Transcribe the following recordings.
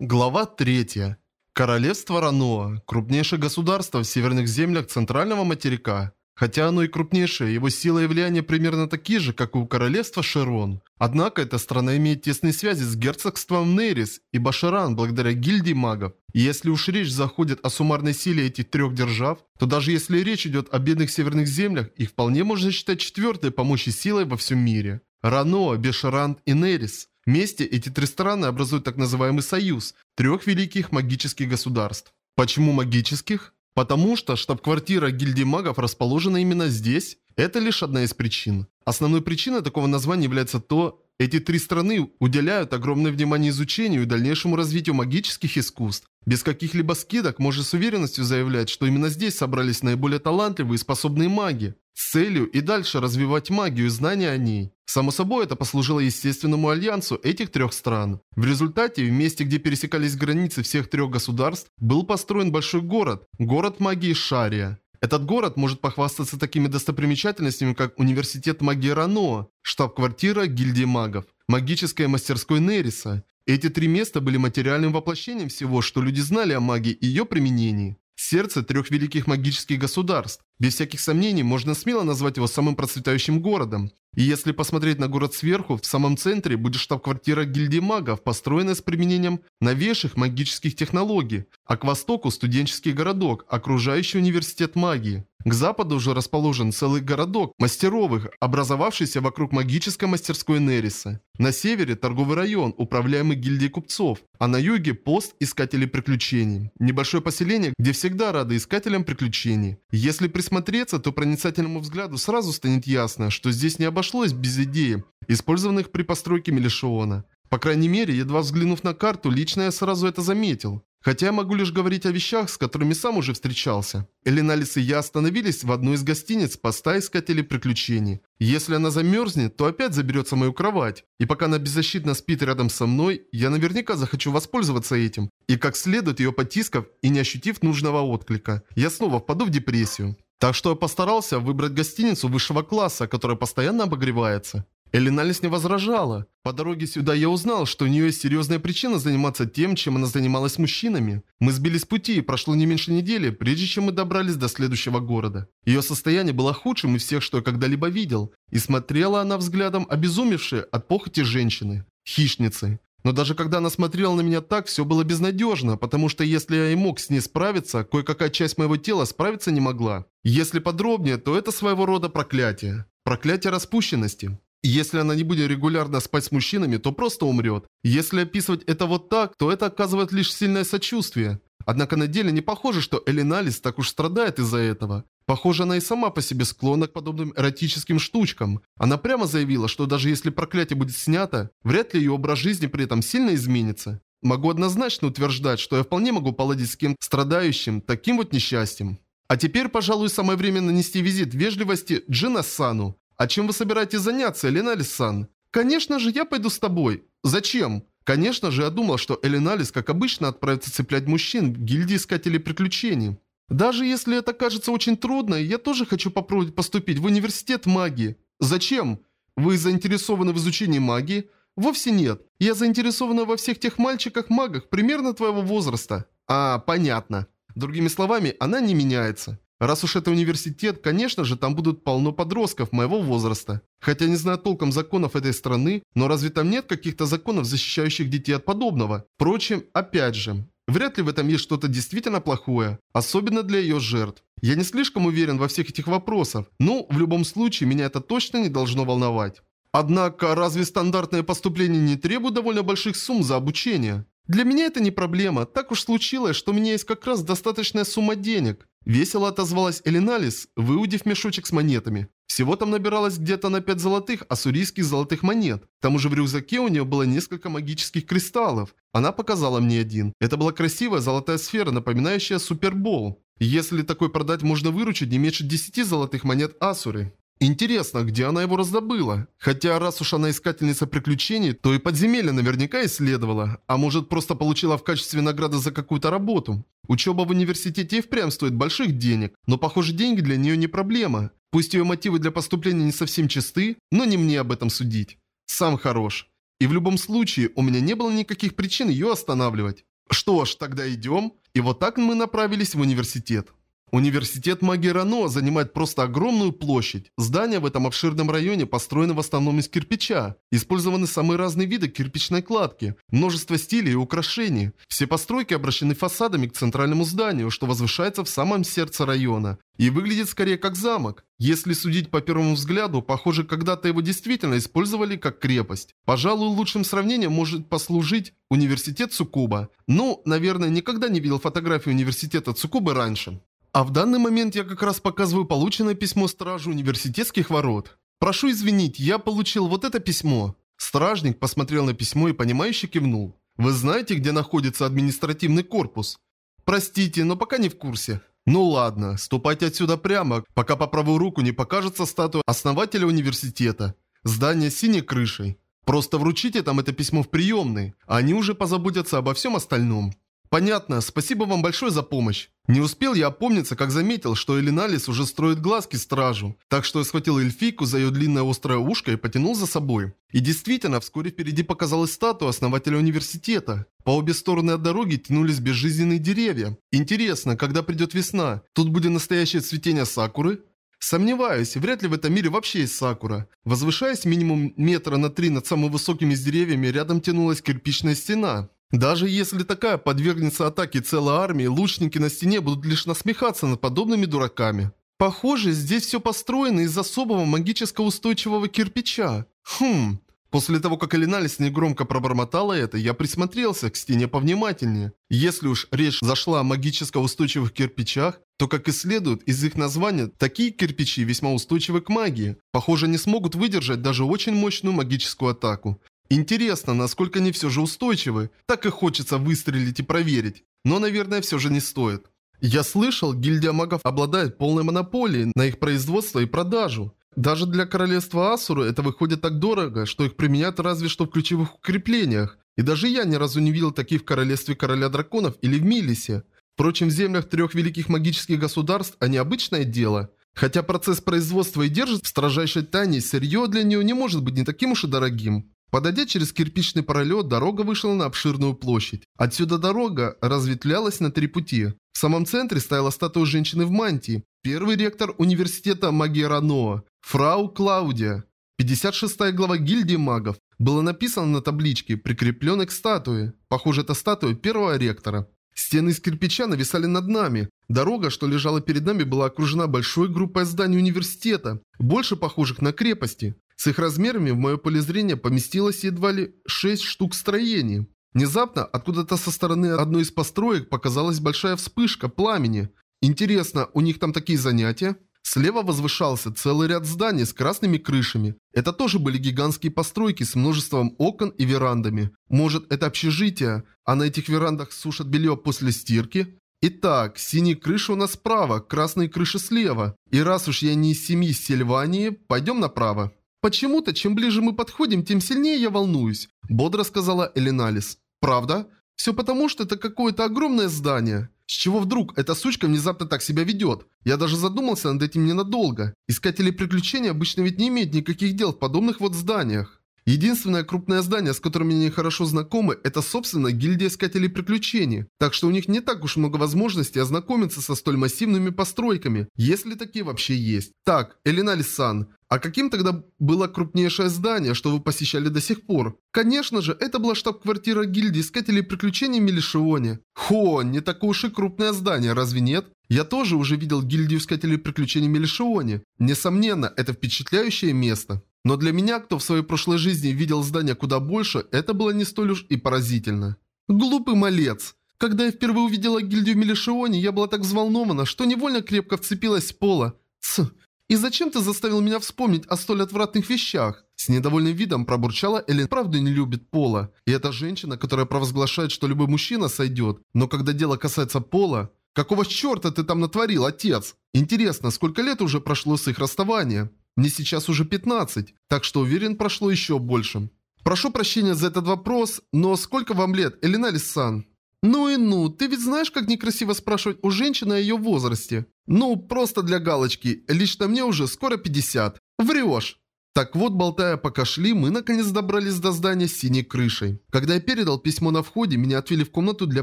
Глава 3. Королевство Раноа. Крупнейшее государство в северных землях центрального материка. Хотя оно и крупнейшее, его сила и влияние примерно такие же, как и у королевства Шерон. Однако эта страна имеет тесные связи с герцогством Нейрис и Башаран благодаря гильдии магов. И если уж речь заходит о суммарной силе этих трех держав, то даже если речь идет о бедных северных землях, их вполне можно считать четвертой по силой во всем мире. Раноа, Бешаран и Нейрис – Вместе эти три страны образуют так называемый союз трех великих магических государств. Почему магических? Потому что штаб-квартира гильдии магов расположена именно здесь. Это лишь одна из причин. Основной причиной такого названия является то, эти три страны уделяют огромное внимание изучению и дальнейшему развитию магических искусств. Без каких-либо скидок можно с уверенностью заявлять, что именно здесь собрались наиболее талантливые и способные маги, с целью и дальше развивать магию и знания о ней. Само собой, это послужило естественному альянсу этих трех стран. В результате, в месте, где пересекались границы всех трех государств, был построен большой город, город магии Шария. Этот город может похвастаться такими достопримечательностями, как Университет магии Рано, штаб-квартира гильдии магов, магическая мастерской Нериса. Эти три места были материальным воплощением всего, что люди знали о магии и ее применении. Сердце трех великих магических государств. Без всяких сомнений, можно смело назвать его самым процветающим городом. И если посмотреть на город сверху, в самом центре будет штаб-квартира гильдии магов, построенная с применением новейших магических технологий, а к востоку студенческий городок, окружающий университет магии. К западу уже расположен целый городок мастеровых, образовавшийся вокруг магической мастерской Нериса. На севере торговый район, управляемый гильдией купцов, а на юге пост искателей приключений. Небольшое поселение, где всегда рады искателям приключений. Если присмотреться, то проницательному взгляду сразу станет ясно, что здесь не обошлось без идеи, использованных при постройке Мелишиона. По крайней мере, едва взглянув на карту, лично я сразу это заметил. Хотя я могу лишь говорить о вещах, с которыми сам уже встречался. Элиналис и я остановились в одной из гостиниц поста искателей приключений. Если она замерзнет, то опять заберется мою кровать. И пока она беззащитно спит рядом со мной, я наверняка захочу воспользоваться этим. И как следует ее потискав и не ощутив нужного отклика, я снова впаду в депрессию. Так что я постарался выбрать гостиницу высшего класса, которая постоянно обогревается. Элиналис не возражала. По дороге сюда я узнал, что у нее есть серьезная причина заниматься тем, чем она занималась с мужчинами. Мы сбились с пути, и прошло не меньше недели, прежде чем мы добрались до следующего города. Ее состояние было худшим из всех, что я когда-либо видел. И смотрела она взглядом обезумевшей от похоти женщины. Хищницы. Но даже когда она смотрела на меня так, все было безнадежно, потому что если я и мог с ней справиться, кое-какая часть моего тела справиться не могла. Если подробнее, то это своего рода проклятие. Проклятие распущенности. Если она не будет регулярно спать с мужчинами, то просто умрет. Если описывать это вот так, то это оказывает лишь сильное сочувствие. Однако на деле не похоже, что Элиналис так уж страдает из-за этого. Похоже, она и сама по себе склонна к подобным эротическим штучкам. Она прямо заявила, что даже если проклятие будет снято, вряд ли ее образ жизни при этом сильно изменится. Могу однозначно утверждать, что я вполне могу поладить с кем страдающим таким вот несчастьем. А теперь, пожалуй, самое время нанести визит вежливости Джина Сану. «А чем вы собираетесь заняться, Элиналис-сан?» «Конечно же, я пойду с тобой». «Зачем?» Конечно же, я думал, что Элиналис, как обычно, отправится цеплять мужчин в гильдии искателей приключений. Даже если это кажется очень трудно, я тоже хочу попробовать поступить в университет магии. Зачем? Вы заинтересованы в изучении магии? Вовсе нет. Я заинтересована во всех тех мальчиках-магах примерно твоего возраста. А, понятно. Другими словами, она не меняется. Раз уж это университет, конечно же, там будут полно подростков моего возраста. Хотя не знаю толком законов этой страны, но разве там нет каких-то законов, защищающих детей от подобного? Впрочем, опять же, вряд ли в этом есть что-то действительно плохое, особенно для ее жертв. Я не слишком уверен во всех этих вопросах, но в любом случае меня это точно не должно волновать. Однако, разве стандартное поступление не требует довольно больших сумм за обучение? Для меня это не проблема, так уж случилось, что у меня есть как раз достаточная сумма денег. Весело отозвалась Элиналис, выудив мешочек с монетами. Всего там набиралось где-то на 5 золотых ассурийских золотых монет. К тому же в рюкзаке у нее было несколько магических кристаллов. Она показала мне один. Это была красивая золотая сфера, напоминающая супербол. Если такой продать, можно выручить не меньше 10 золотых монет Асуры. Интересно, где она его раздобыла? Хотя раз уж она искательница приключений, то и подземелье наверняка исследовала. А может просто получила в качестве награды за какую-то работу. Учеба в университете и впрямь стоит больших денег, но похоже деньги для нее не проблема. Пусть ее мотивы для поступления не совсем чисты, но не мне об этом судить. Сам хорош. И в любом случае, у меня не было никаких причин ее останавливать. Что ж, тогда идем. И вот так мы направились в университет. Университет магии Рано занимает просто огромную площадь. Здания в этом обширном районе построены в основном из кирпича. Использованы самые разные виды кирпичной кладки, множество стилей и украшений. Все постройки обращены фасадами к центральному зданию, что возвышается в самом сердце района. И выглядит скорее как замок. Если судить по первому взгляду, похоже, когда-то его действительно использовали как крепость. Пожалуй, лучшим сравнением может послужить университет Цукуба. Ну, наверное, никогда не видел фотографию университета Цукубы раньше. А в данный момент я как раз показываю полученное письмо стражу университетских ворот. Прошу извинить, я получил вот это письмо. Стражник посмотрел на письмо и понимающе кивнул. Вы знаете, где находится административный корпус? Простите, но пока не в курсе. Ну ладно, ступайте отсюда прямо, пока по правую руку не покажется статуя основателя университета. Здание с синей крышей. Просто вручите там это письмо в приемной, а они уже позаботятся обо всем остальном. Понятно, спасибо вам большое за помощь. Не успел я опомниться, как заметил, что Элиналис уже строит глазки стражу. Так что я схватил эльфийку за ее длинное острое ушко и потянул за собой. И действительно, вскоре впереди показалась статуя основателя университета. По обе стороны от дороги тянулись безжизненные деревья. Интересно, когда придет весна, тут будет настоящее цветение сакуры? Сомневаюсь, вряд ли в этом мире вообще есть сакура. Возвышаясь минимум метра на три над самыми высокими деревьями, рядом тянулась кирпичная стена. Даже если такая подвергнется атаке целой армии, лучники на стене будут лишь насмехаться над подобными дураками. Похоже, здесь все построено из особого магического устойчивого кирпича. Хм. После того, как Элиналис негромко пробормотала это, я присмотрелся к стене повнимательнее. Если уж речь зашла о магически устойчивых кирпичах, то, как и следует из их названия, такие кирпичи весьма устойчивы к магии. Похоже, не смогут выдержать даже очень мощную магическую атаку. Интересно, насколько они все же устойчивы. Так и хочется выстрелить и проверить. Но, наверное, все же не стоит. Я слышал, гильдия магов обладает полной монополией на их производство и продажу. Даже для королевства Асуру это выходит так дорого, что их применяют разве что в ключевых укреплениях. И даже я ни разу не видел таких в королевстве короля драконов или в Милисе. Впрочем, в землях трех великих магических государств они обычное дело. Хотя процесс производства и держит в строжайшей тайне, сырье для нее не может быть не таким уж и дорогим. Подойдя через кирпичный пролет, дорога вышла на обширную площадь. Отсюда дорога разветвлялась на три пути. В самом центре стояла статуя женщины в мантии. Первый ректор университета магии Раноа, фрау Клаудия. 56 глава гильдии магов. Было написано на табличке, прикрепленной к статуе. Похоже, это статуя первого ректора. Стены из кирпича нависали над нами. Дорога, что лежала перед нами, была окружена большой группой зданий университета, больше похожих на крепости. С их размерами в мое поле зрения поместилось едва ли 6 штук строений. Внезапно, откуда-то со стороны одной из построек показалась большая вспышка пламени. Интересно, у них там такие занятия? Слева возвышался целый ряд зданий с красными крышами. Это тоже были гигантские постройки с множеством окон и верандами. Может, это общежитие, а на этих верандах сушат белье после стирки? Итак, синие крыши у нас справа, красные крыши слева. И раз уж я не из семьи Сильвании, пойдем направо. «Почему-то, чем ближе мы подходим, тем сильнее я волнуюсь», – бодро сказала Элиналис. «Правда? Все потому, что это какое-то огромное здание. С чего вдруг эта сучка внезапно так себя ведет? Я даже задумался над этим ненадолго. Искатели приключений обычно ведь не имеют никаких дел в подобных вот зданиях. Единственное крупное здание, с которым они хорошо знакомы, это, собственно, гильдия Искателей Приключений. Так что у них не так уж много возможностей ознакомиться со столь массивными постройками, если такие вообще есть. Так, Элиналис-сан, а каким тогда было крупнейшее здание, что вы посещали до сих пор? Конечно же, это была штаб-квартира гильдии Искателей Приключений Мелишионе. Хо, не такое уж и крупное здание, разве нет? Я тоже уже видел гильдию Искателей Приключений Мелишионе. Несомненно, это впечатляющее место. Но для меня, кто в своей прошлой жизни видел здания куда больше, это было не столь уж и поразительно. Глупый малец. Когда я впервые увидела гильдию в Мелишионе, я была так взволнована, что невольно крепко вцепилась в пола. Ц. И зачем ты заставил меня вспомнить о столь отвратных вещах? С недовольным видом пробурчала Элен. Правда не любит пола. И эта женщина, которая провозглашает, что любой мужчина сойдет. Но когда дело касается пола... Какого черта ты там натворил, отец? Интересно, сколько лет уже прошло с их расставания? Мне сейчас уже 15, так что уверен, прошло еще больше. Прошу прощения за этот вопрос, но сколько вам лет, Элиналис-сан? Ну и ну, ты ведь знаешь, как некрасиво спрашивать у женщины о ее возрасте? Ну, просто для галочки, лично мне уже скоро 50. Врешь. Так вот, болтая пока шли, мы наконец добрались до здания с синей крышей. Когда я передал письмо на входе, меня отвели в комнату для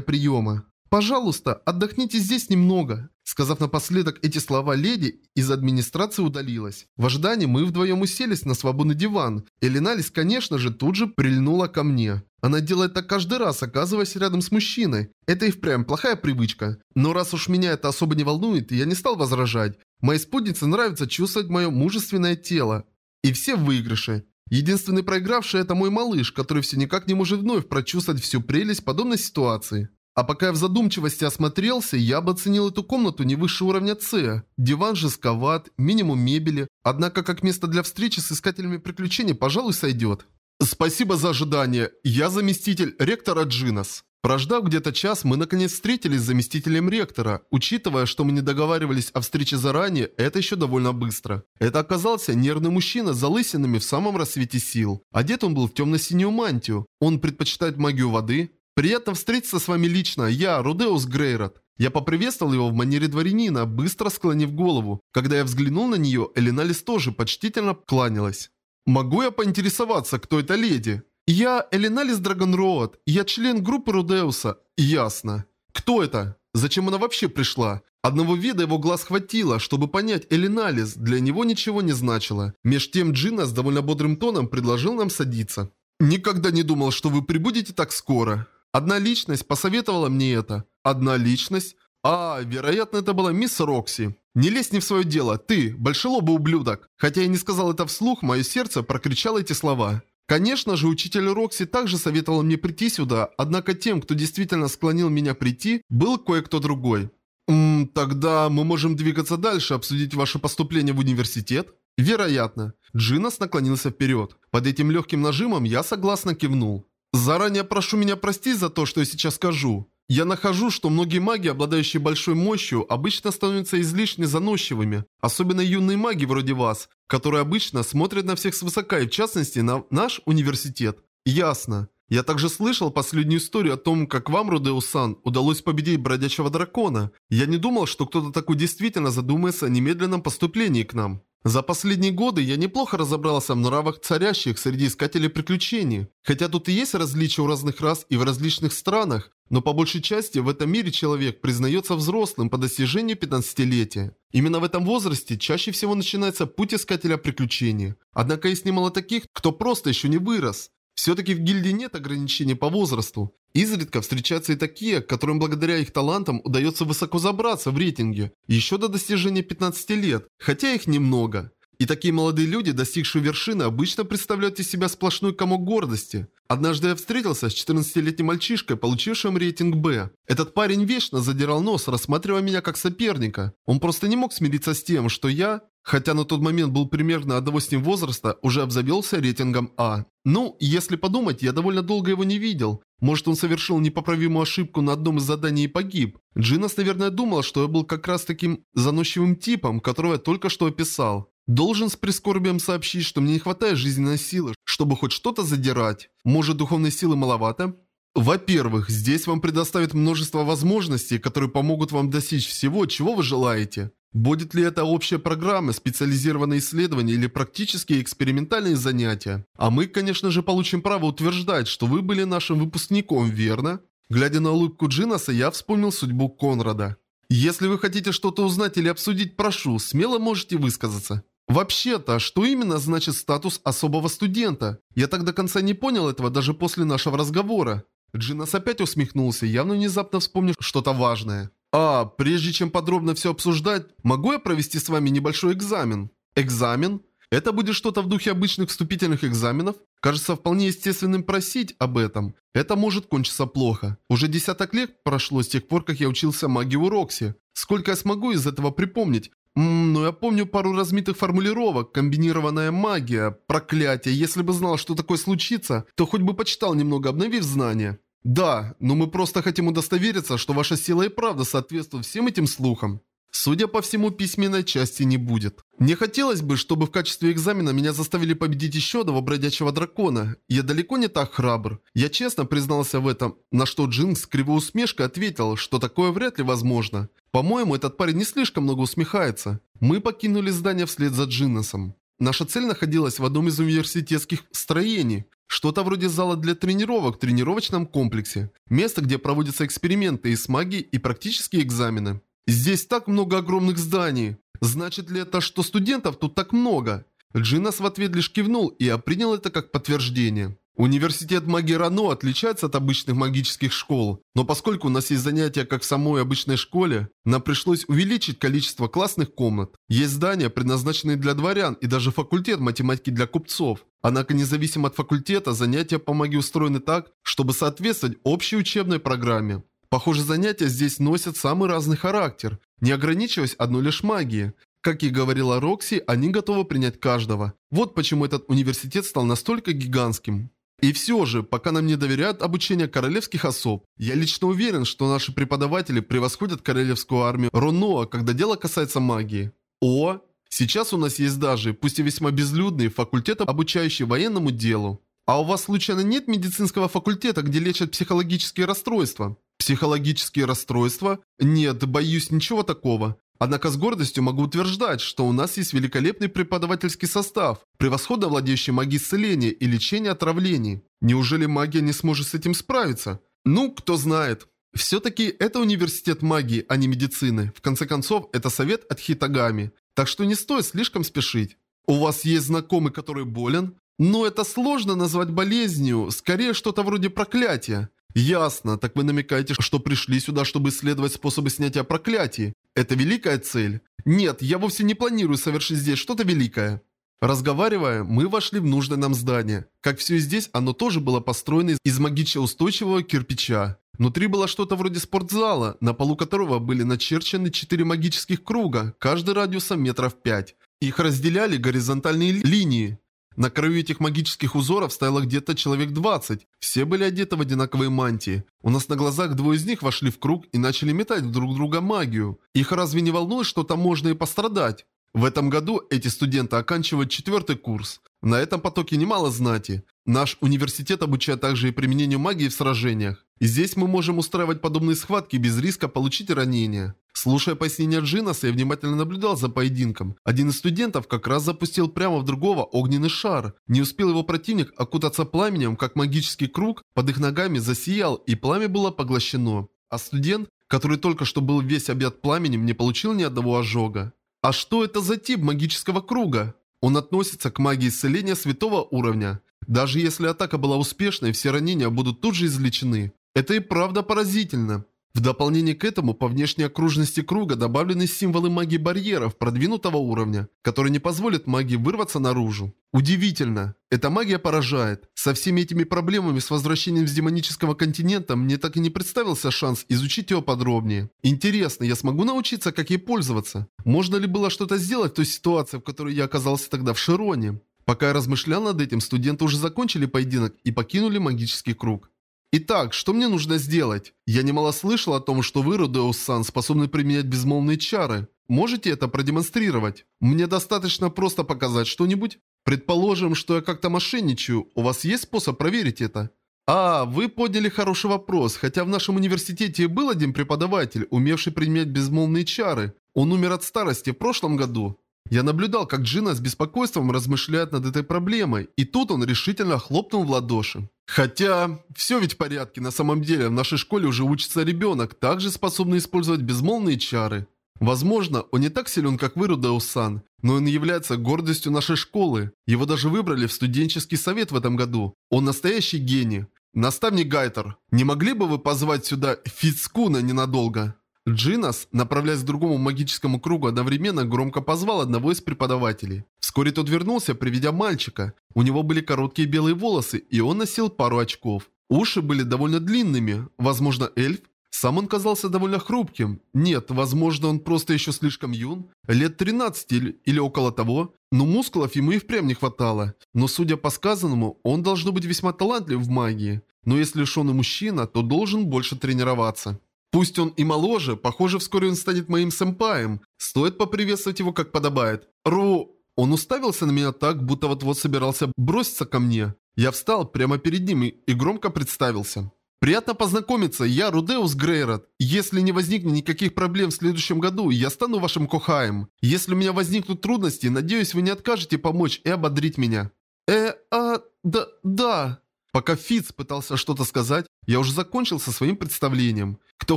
приема. «Пожалуйста, отдохните здесь немного». Сказав напоследок эти слова леди, из администрации удалилась. В ожидании мы вдвоем уселись на свободный диван. Элиналис, конечно же, тут же прильнула ко мне. Она делает так каждый раз, оказываясь рядом с мужчиной. Это и впрямь плохая привычка. Но раз уж меня это особо не волнует, я не стал возражать. Моей спутнице нравится чувствовать мое мужественное тело. И все в выигрыше. Единственный проигравший это мой малыш, который все никак не может вновь прочувствовать всю прелесть подобной ситуации. А пока я в задумчивости осмотрелся, я бы оценил эту комнату не выше уровня С. Диван жестковат, минимум мебели, однако как место для встречи с искателями приключений, пожалуй, сойдет. Спасибо за ожидание. Я заместитель ректора Джинас. Прождав где-то час, мы наконец встретились с заместителем ректора. Учитывая, что мы не договаривались о встрече заранее, это еще довольно быстро. Это оказался нервный мужчина с залысинами в самом рассвете сил. Одет он был в темно-синюю мантию. Он предпочитает магию воды. Приятно встретиться с вами лично, я, Рудеус Грейрот. Я поприветствовал его в манере дворянина, быстро склонив голову. Когда я взглянул на нее, Элиналис тоже почтительно кланялась. «Могу я поинтересоваться, кто эта леди?» «Я Элиналис Драгонроуд. Я член группы Рудеуса». «Ясно. Кто это? Зачем она вообще пришла?» Одного вида его глаз хватило, чтобы понять Элиналис, для него ничего не значило. Меж тем Джина с довольно бодрым тоном предложил нам садиться. «Никогда не думал, что вы прибудете так скоро. Одна личность посоветовала мне это. Одна личность? А, вероятно, это была мисс Рокси. Не лезь не в свое дело, ты, большелобый ублюдок. Хотя я не сказал это вслух, мое сердце прокричало эти слова. Конечно же, учитель Рокси также советовал мне прийти сюда, однако тем, кто действительно склонил меня прийти, был кое-кто другой. «Ммм, тогда мы можем двигаться дальше, обсудить ваше поступление в университет?» «Вероятно». Джинас наклонился вперед. Под этим легким нажимом я согласно кивнул. «Заранее прошу меня простить за то, что я сейчас скажу. Я нахожу, что многие маги, обладающие большой мощью, обычно становятся излишне заносчивыми. Особенно юные маги вроде вас, которые обычно смотрят на всех свысока и в частности на наш университет. Ясно. Я также слышал последнюю историю о том, как вам, Рудеусан, удалось победить бродячего дракона. Я не думал, что кто-то такой действительно задумается о немедленном поступлении к нам. За последние годы я неплохо разобрался в нравах царящих среди искателей приключений. Хотя тут и есть различия у разных рас и в различных странах, но по большей части в этом мире человек признается взрослым по достижении 15-летия. Именно в этом возрасте чаще всего начинается путь искателя приключений. Однако есть немало таких, кто просто еще не вырос. Все-таки в гильдии нет ограничений по возрасту. Изредка встречаются и такие, которым благодаря их талантам удается высоко забраться в рейтинге, еще до достижения 15 лет, хотя их немного. И такие молодые люди, достигшие вершины, обычно представляют из себя сплошной комок гордости. Однажды я встретился с 14-летним мальчишкой, получившим рейтинг «Б». Этот парень вечно задирал нос, рассматривая меня как соперника. Он просто не мог смириться с тем, что я, хотя на тот момент был примерно одного с ним возраста, уже обзавелся рейтингом А. Ну, если подумать, я довольно долго его не видел. Может, он совершил непоправимую ошибку на одном из заданий и погиб. Джинас, наверное, думал, что я был как раз таким заносчивым типом, которого я только что описал. Должен с прискорбием сообщить, что мне не хватает жизненной силы, чтобы хоть что-то задирать. Может, духовной силы маловато? Во-первых, здесь вам предоставят множество возможностей, которые помогут вам достичь всего, чего вы желаете. Будет ли это общая программа, специализированные исследования или практические экспериментальные занятия? А мы, конечно же, получим право утверждать, что вы были нашим выпускником, верно? Глядя на улыбку Джинаса, я вспомнил судьбу Конрада. Если вы хотите что-то узнать или обсудить, прошу, смело можете высказаться. Вообще-то, что именно значит статус особого студента? Я так до конца не понял этого даже после нашего разговора. Джинас опять усмехнулся, явно внезапно вспомнив что-то важное. А, прежде чем подробно все обсуждать, могу я провести с вами небольшой экзамен? Экзамен? Это будет что-то в духе обычных вступительных экзаменов? Кажется вполне естественным просить об этом. Это может кончиться плохо. Уже десяток лет прошло с тех пор, как я учился магии у Рокси. Сколько я смогу из этого припомнить? Ммм, ну я помню пару размитых формулировок, комбинированная магия, проклятие. Если бы знал, что такое случится, то хоть бы почитал немного, обновив знания. Да, но мы просто хотим удостовериться, что ваша сила и правда соответствует всем этим слухам. Судя по всему, письменной части не будет. Мне хотелось бы, чтобы в качестве экзамена меня заставили победить еще одного бродячего дракона. Я далеко не так храбр. Я честно признался в этом, на что Джинг с кривой усмешкой ответил, что такое вряд ли возможно. По-моему, этот парень не слишком много усмехается. Мы покинули здание вслед за Джиннесом. Наша цель находилась в одном из университетских строений. Что-то вроде зала для тренировок в тренировочном комплексе. Место, где проводятся эксперименты и с магией и практические экзамены. Здесь так много огромных зданий. Значит ли это, что студентов тут так много? Джинас в ответ лишь кивнул, и я принял это как подтверждение. Университет магии Рано отличается от обычных магических школ, но поскольку у нас есть занятия как в самой обычной школе, нам пришлось увеличить количество классных комнат. Есть здания, предназначенные для дворян и даже факультет математики для купцов. Однако независимо от факультета, занятия по магии устроены так, чтобы соответствовать общей учебной программе. Похоже, занятия здесь носят самый разный характер, не ограничиваясь одной лишь магией. Как и говорила Рокси, они готовы принять каждого. Вот почему этот университет стал настолько гигантским. И все же, пока нам не доверяют обучение королевских особ, я лично уверен, что наши преподаватели превосходят королевскую армию Роноа, когда дело касается магии. О, сейчас у нас есть даже, пусть и весьма безлюдный, факультет, обучающий военному делу. А у вас случайно нет медицинского факультета, где лечат психологические расстройства? Психологические расстройства? Нет, боюсь, ничего такого. Однако с гордостью могу утверждать, что у нас есть великолепный преподавательский состав, превосходно владеющий магией исцеления и лечения отравлений. Неужели магия не сможет с этим справиться? Ну, кто знает. Все-таки это университет магии, а не медицины. В конце концов, это совет от Хитагами. Так что не стоит слишком спешить. У вас есть знакомый, который болен? Но это сложно назвать болезнью, скорее что-то вроде проклятия. Ясно, так вы намекаете, что пришли сюда, чтобы исследовать способы снятия проклятий. Это великая цель? Нет, я вовсе не планирую совершить здесь что-то великое. Разговаривая, мы вошли в нужное нам здание. Как все здесь, оно тоже было построено из магически-устойчивого кирпича. Внутри было что-то вроде спортзала, на полу которого были начерчены четыре магических круга, каждый радиусом метров пять. Их разделяли горизонтальные линии. На краю этих магических узоров стояло где-то человек 20. Все были одеты в одинаковые мантии. У нас на глазах двое из них вошли в круг и начали метать друг друга магию. Их разве не волнует, что там можно и пострадать? В этом году эти студенты оканчивают четвертый курс. На этом потоке немало знати. Наш университет обучает также и применению магии в сражениях. И здесь мы можем устраивать подобные схватки без риска получить ранения. Слушая пояснения Джинаса, я внимательно наблюдал за поединком. Один из студентов как раз запустил прямо в другого огненный шар. Не успел его противник окутаться пламенем, как магический круг под их ногами засиял, и пламя было поглощено. А студент, который только что был весь объят пламенем, не получил ни одного ожога. А что это за тип магического круга? Он относится к магии исцеления святого уровня. Даже если атака была успешной, все ранения будут тут же излечены. Это и правда поразительно. В дополнение к этому, по внешней окружности круга добавлены символы магии барьеров продвинутого уровня, которые не позволят магии вырваться наружу. Удивительно. Эта магия поражает. Со всеми этими проблемами с возвращением с демонического континента мне так и не представился шанс изучить его подробнее. Интересно, я смогу научиться, как ей пользоваться? Можно ли было что-то сделать в той ситуации, в которой я оказался тогда в Широне? Пока я размышлял над этим, студенты уже закончили поединок и покинули магический круг. Итак, что мне нужно сделать? Я немало слышал о том, что вы, Родеус-сан, способны применять безмолвные чары. Можете это продемонстрировать? Мне достаточно просто показать что-нибудь? Предположим, что я как-то мошенничаю. У вас есть способ проверить это? А, вы подняли хороший вопрос, хотя в нашем университете был один преподаватель, умевший применять безмолвные чары. Он умер от старости в прошлом году. Я наблюдал, как Джина с беспокойством размышляет над этой проблемой, и тут он решительно хлопнул в ладоши. Хотя, все ведь в порядке, на самом деле в нашей школе уже учится ребенок, также способный использовать безмолвные чары. Возможно, он не так силен, как вы, Рудеусан, но он является гордостью нашей школы. Его даже выбрали в студенческий совет в этом году. Он настоящий гений. Наставник Гайтер, не могли бы вы позвать сюда Фицкуна ненадолго? Джинас, направляясь к другому магическому кругу, одновременно громко позвал одного из преподавателей. Вскоре тот вернулся, приведя мальчика. У него были короткие белые волосы, и он носил пару очков. Уши были довольно длинными. Возможно, эльф? Сам он казался довольно хрупким. Нет, возможно, он просто еще слишком юн. Лет 13 или, или около того. Но мускулов ему и впрямь не хватало. Но судя по сказанному, он должно быть весьма талантлив в магии. Но если и мужчина, то должен больше тренироваться. Пусть он и моложе, похоже, вскоре он станет моим сэмпаем. Стоит поприветствовать его как подобает. Ру... Он уставился на меня так, будто вот-вот собирался броситься ко мне. Я встал прямо перед ним и громко представился. Приятно познакомиться, я Рудеус Грейрот. Если не возникнет никаких проблем в следующем году, я стану вашим Кохаем. Если у меня возникнут трудности, надеюсь, вы не откажете помочь и ободрить меня». «Э, а, да, да...» Пока Фиц пытался что-то сказать, я уже закончил со своим представлением. Кто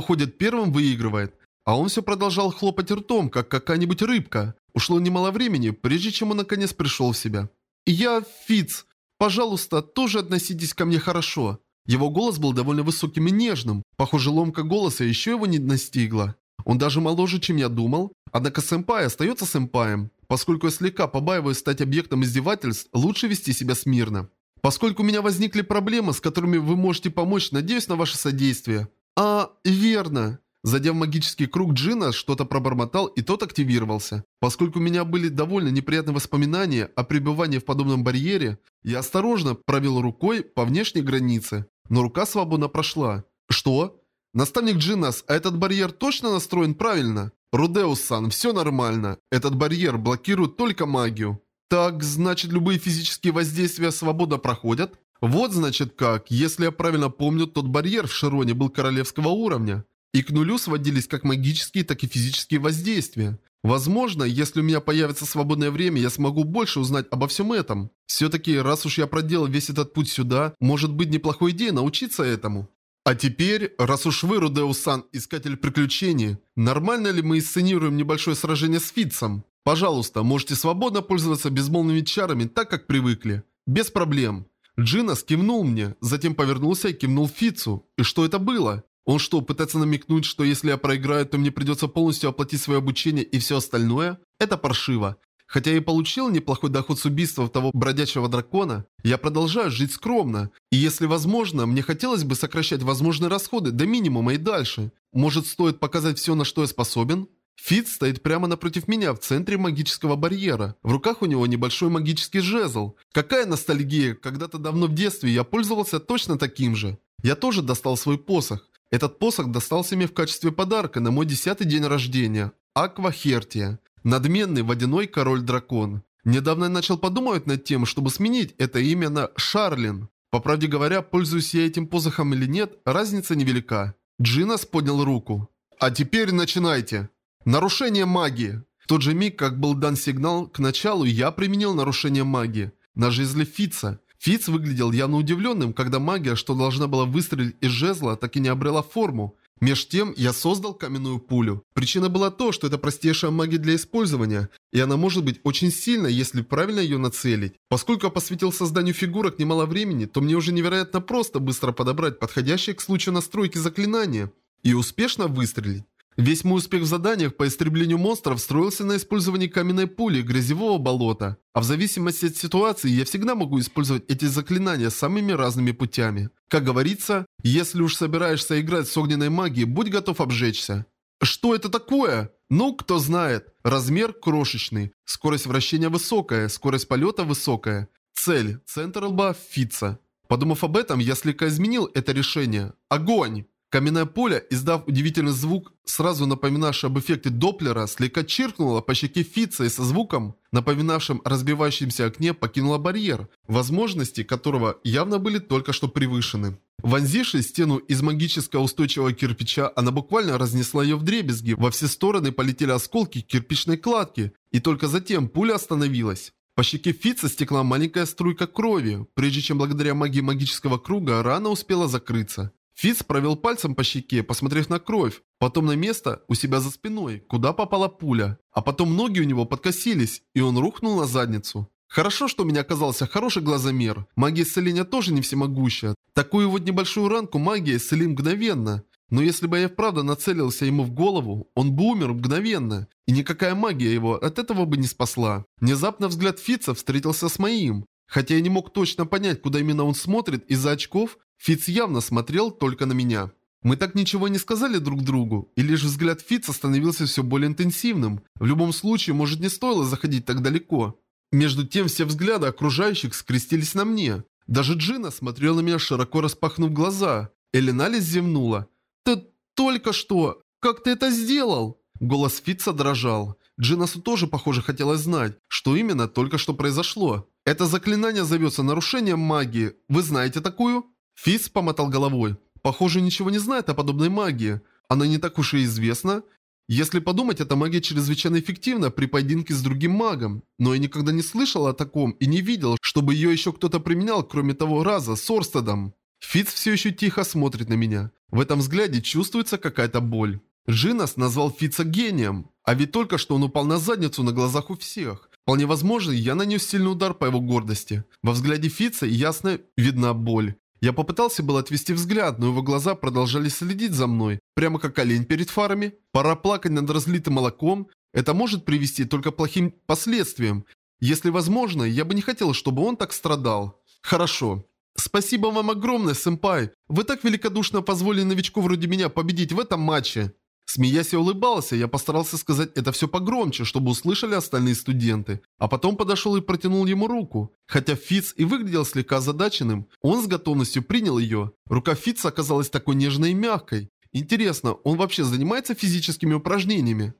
ходит первым, выигрывает. А он все продолжал хлопать ртом, как какая-нибудь рыбка. Ушло немало времени, прежде чем он наконец пришел в себя. «Я Фиц. Пожалуйста, тоже относитесь ко мне хорошо». Его голос был довольно высоким и нежным. Похоже, ломка голоса еще его не настигла. Он даже моложе, чем я думал. Однако сэмпай остается сэмпаем. Поскольку я слегка побаиваюсь стать объектом издевательств, лучше вести себя смирно. Поскольку у меня возникли проблемы, с которыми вы можете помочь, надеюсь на ваше содействие. А, верно. Задев магический круг Джина, что-то пробормотал, и тот активировался. Поскольку у меня были довольно неприятные воспоминания о пребывании в подобном барьере, я осторожно провел рукой по внешней границе, но рука свободно прошла. Что? Наставник Джинас, а этот барьер точно настроен правильно? Рудеус-сан, все нормально. Этот барьер блокирует только магию. Так, значит, любые физические воздействия свободно проходят? Вот значит как, если я правильно помню, тот барьер в Широне был королевского уровня. И к нулю сводились как магические, так и физические воздействия. Возможно, если у меня появится свободное время, я смогу больше узнать обо всем этом. Все-таки, раз уж я проделал весь этот путь сюда, может быть неплохой идеей научиться этому. А теперь, раз уж вы, Рудеус-сан, искатель приключений, нормально ли мы инсценируем небольшое сражение с Фитцем? Пожалуйста, можете свободно пользоваться безмолвными чарами так, как привыкли. Без проблем. Джинас кивнул мне, затем повернулся и кивнул Фицу. И что это было? Он что, пытается намекнуть, что если я проиграю, то мне придется полностью оплатить свое обучение и все остальное? Это паршиво. Хотя я и получил неплохой доход с убийства того бродячего дракона, я продолжаю жить скромно. И если возможно, мне хотелось бы сокращать возможные расходы до минимума и дальше. Может стоит показать все, на что я способен? Фит стоит прямо напротив меня в центре магического барьера. В руках у него небольшой магический жезл. Какая ностальгия, когда-то давно в детстве я пользовался точно таким же. Я тоже достал свой посох. Этот посох достался мне в качестве подарка на мой десятый день рождения. Аквахертия. Надменный водяной король-дракон. Недавно я начал подумывать над тем, чтобы сменить это имя на Шарлин. По правде говоря, пользуюсь я этим посохом или нет, разница невелика. Джинас поднял руку. «А теперь начинайте!» Нарушение магии. В тот же миг, как был дан сигнал к началу, я применил нарушение магии. На жезле Фица. Фиц выглядел явно удивленным, когда магия, что должна была выстрелить из жезла, так и не обрела форму. Меж тем, я создал каменную пулю. Причина была то, что это простейшая магия для использования, и она может быть очень сильной, если правильно ее нацелить. Поскольку я посвятил созданию фигурок немало времени, то мне уже невероятно просто быстро подобрать подходящие к случаю настройки заклинания и успешно выстрелить. Весь мой успех в заданиях по истреблению монстров строился на использовании каменной пули, грязевого болота. А в зависимости от ситуации я всегда могу использовать эти заклинания самыми разными путями. Как говорится, если уж собираешься играть с огненной магией, будь готов обжечься. Что это такое? Ну, кто знает. Размер крошечный, скорость вращения высокая, скорость полета высокая. Цель – центр лба Фица. Подумав об этом, я слегка изменил это решение. Огонь! Каменное поле, издав удивительный звук, сразу напоминавший об эффекте Доплера, слегка чиркнуло по щеке Фица и со звуком, напоминавшим разбивающемся окне, покинуло барьер, возможности которого явно были только что превышены. Вонзившись стену из магического устойчивого кирпича, она буквально разнесла ее в дребезги, во все стороны полетели осколки кирпичной кладки, и только затем пуля остановилась. По щеке Фица стекла маленькая струйка крови, прежде чем благодаря магии магического круга рана успела закрыться. Фиц провел пальцем по щеке, посмотрев на кровь, потом на место у себя за спиной, куда попала пуля. А потом ноги у него подкосились, и он рухнул на задницу. Хорошо, что у меня оказался хороший глазомер. Магия исцеления тоже не всемогущая. Такую вот небольшую ранку магия исцелит мгновенно. Но если бы я вправду нацелился ему в голову, он бы умер мгновенно. И никакая магия его от этого бы не спасла. Внезапно взгляд Фица встретился с моим. Хотя я не мог точно понять, куда именно он смотрит из-за очков, Фиц явно смотрел только на меня. Мы так ничего не сказали друг другу, и лишь взгляд Фица становился все более интенсивным. В любом случае, может не стоило заходить так далеко. Между тем, все взгляды окружающих скрестились на мне. Даже Джина смотрела на меня, широко распахнув глаза. Элиналис зевнула. «Ты только что... Как ты это сделал?» Голос Фитца дрожал. Джинасу тоже, похоже, хотелось знать, что именно только что произошло. «Это заклинание зовется нарушением магии. Вы знаете такую?» Фиц помотал головой. похоже, ничего не знает о подобной магии. Она не так уж и известна. Если подумать, эта магия чрезвычайно эффективна при поединке с другим магом. Но я никогда не слышал о таком и не видел, чтобы ее еще кто-то применял, кроме того раза с Орстедом. Фиц все еще тихо смотрит на меня. В этом взгляде чувствуется какая-то боль. Джинас назвал Фица гением, а ведь только что он упал на задницу на глазах у всех. Вполне возможно, я нанес сильный удар по его гордости. Во взгляде Фица ясно видна боль. Я попытался было отвести взгляд, но его глаза продолжали следить за мной, прямо как олень перед фарами. Пора плакать над разлитым молоком. Это может привести только к плохим последствиям. Если возможно, я бы не хотел, чтобы он так страдал. Хорошо. Спасибо вам огромное, сэмпай. Вы так великодушно позволили новичку вроде меня победить в этом матче. Смеясь, я улыбался, я постарался сказать это все погромче, чтобы услышали остальные студенты. А потом подошел и протянул ему руку. Хотя Фиц и выглядел слегка озадаченным, он с готовностью принял ее. Рука Фица оказалась такой нежной и мягкой. Интересно, он вообще занимается физическими упражнениями?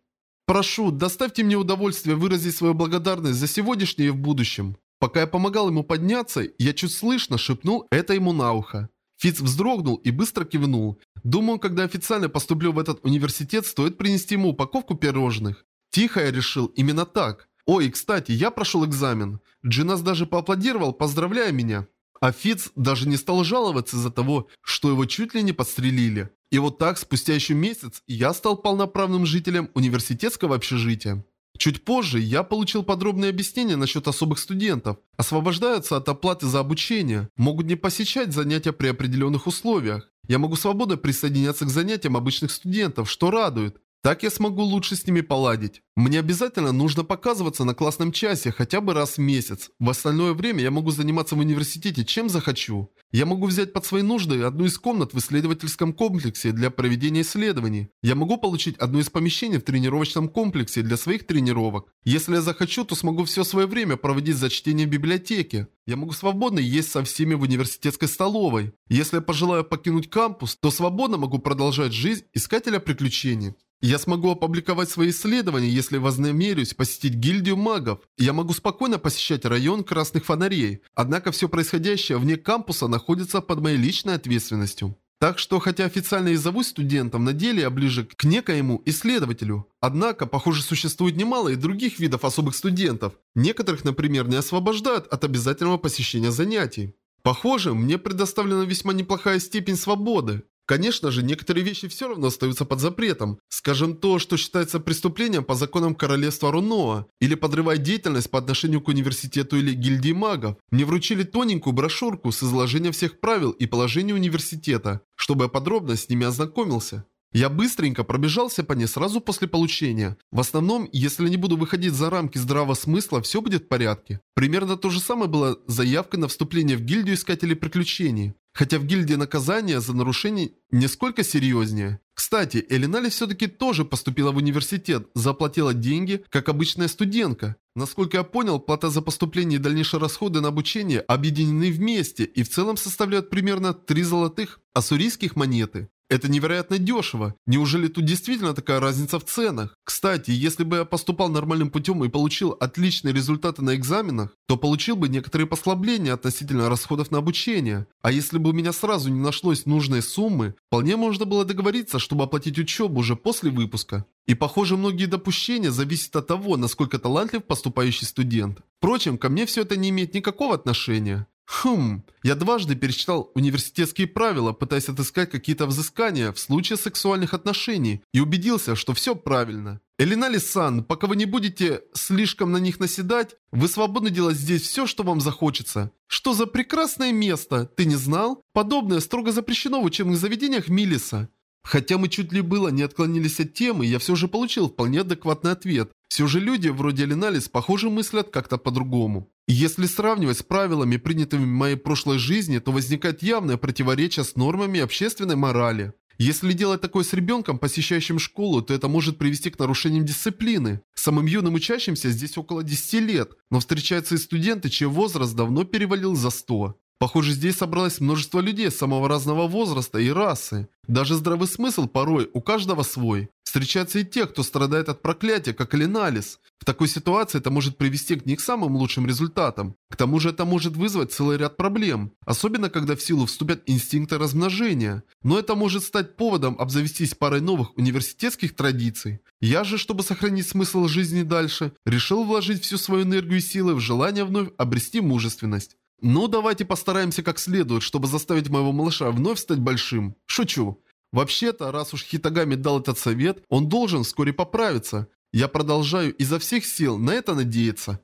Прошу, доставьте мне удовольствие выразить свою благодарность за сегодняшнее и в будущем. Пока я помогал ему подняться, я чуть слышно шепнул это ему на ухо. Фиц вздрогнул и быстро кивнул. Думаю, когда официально поступлю в этот университет, стоит принести ему упаковку пирожных. Тихо я решил именно так. Ой, кстати, я прошел экзамен. Джинас даже поаплодировал, поздравляя меня. А Фиц даже не стал жаловаться из-за того, что его чуть ли не подстрелили. И вот так, спустя еще месяц, я стал полноправным жителем университетского общежития. Чуть позже я получил подробные объяснения насчет особых студентов. Освобождаются от оплаты за обучение, могут не посещать занятия при определенных условиях. Я могу свободно присоединяться к занятиям обычных студентов, что радует. Так я смогу лучше с ними поладить. Мне обязательно нужно показываться на классном часе хотя бы раз в месяц. В остальное время я могу заниматься в университете чем захочу. Я могу взять под свои нужды одну из комнат в исследовательском комплексе для проведения исследований. Я могу получить одно из помещений в тренировочном комплексе для своих тренировок. Если я захочу, то смогу все свое время проводить за чтением в библиотеке. Я могу свободно есть со всеми в университетской столовой. Если я пожелаю покинуть кампус, то свободно могу продолжать жизнь искателя приключений. Я смогу опубликовать свои исследования, если вознамерюсь посетить гильдию магов. Я могу спокойно посещать район красных фонарей. Однако все происходящее вне кампуса находится под моей личной ответственностью. Так что, хотя официально и зовусь студентом, на деле я ближе к некоему исследователю. Однако, похоже, существует немало и других видов особых студентов. Некоторых, например, не освобождают от обязательного посещения занятий. Похоже, мне предоставлена весьма неплохая степень свободы. Конечно же, некоторые вещи все равно остаются под запретом. Скажем, то, что считается преступлением по законам королевства Руноа, или подрывает деятельность по отношению к университету или гильдии магов. Мне вручили тоненькую брошюрку с изложением всех правил и положений университета, чтобы я подробно с ними ознакомился. Я быстренько пробежался по ней сразу после получения. В основном, если не буду выходить за рамки здравого смысла, все будет в порядке. Примерно то же самое было заявкой на вступление в гильдию Искателей Приключений. Хотя в гильдии наказания за нарушение несколько серьезнее. Кстати, Элинали все-таки тоже поступила в университет, заплатила деньги, как обычная студентка. Насколько я понял, плата за поступление и дальнейшие расходы на обучение объединены вместе и в целом составляют примерно 3 золотых ассурийских монеты. Это невероятно дешево. Неужели тут действительно такая разница в ценах? Кстати, если бы я поступал нормальным путем и получил отличные результаты на экзаменах, то получил бы некоторые послабления относительно расходов на обучение. А если бы у меня сразу не нашлось нужной суммы, вполне можно было договориться, чтобы оплатить учебу уже после выпуска. И похоже, многие допущения зависят от того, насколько талантлив поступающий студент. Впрочем, ко мне все это не имеет никакого отношения. Хм, я дважды перечитал университетские правила, пытаясь отыскать какие-то взыскания в случае сексуальных отношений, и убедился, что все правильно. Элинали-сан, пока вы не будете слишком на них наседать, вы свободны делать здесь все, что вам захочется. Что за прекрасное место, ты не знал? Подобное строго запрещено в учебных заведениях Милиса. Хотя мы чуть ли было не отклонились от темы, я все же получил вполне адекватный ответ. Все же люди вроде Линалис похоже мыслят как-то по-другому. Если сравнивать с правилами, принятыми в моей прошлой жизни, то возникает явное противоречие с нормами общественной морали. Если делать такое с ребенком, посещающим школу, то это может привести к нарушениям дисциплины. Самым юным учащимся здесь около 10 лет, но встречаются и студенты, чей возраст давно перевалил за 100. Похоже, здесь собралось множество людей самого разного возраста и расы. Даже здравый смысл порой у каждого свой. Встречаются и те, кто страдает от проклятия, как Леналис. В такой ситуации это может привести к не к самым лучшим результатам. К тому же это может вызвать целый ряд проблем. Особенно, когда в силу вступят инстинкты размножения. Но это может стать поводом обзавестись парой новых университетских традиций. Я же, чтобы сохранить смысл жизни дальше, решил вложить всю свою энергию и силы в желание вновь обрести мужественность. Ну, давайте постараемся как следует, чтобы заставить моего малыша вновь стать большим. Шучу. Вообще-то, раз уж Хитагами дал этот совет, он должен вскоре поправиться. Я продолжаю изо всех сил на это надеяться.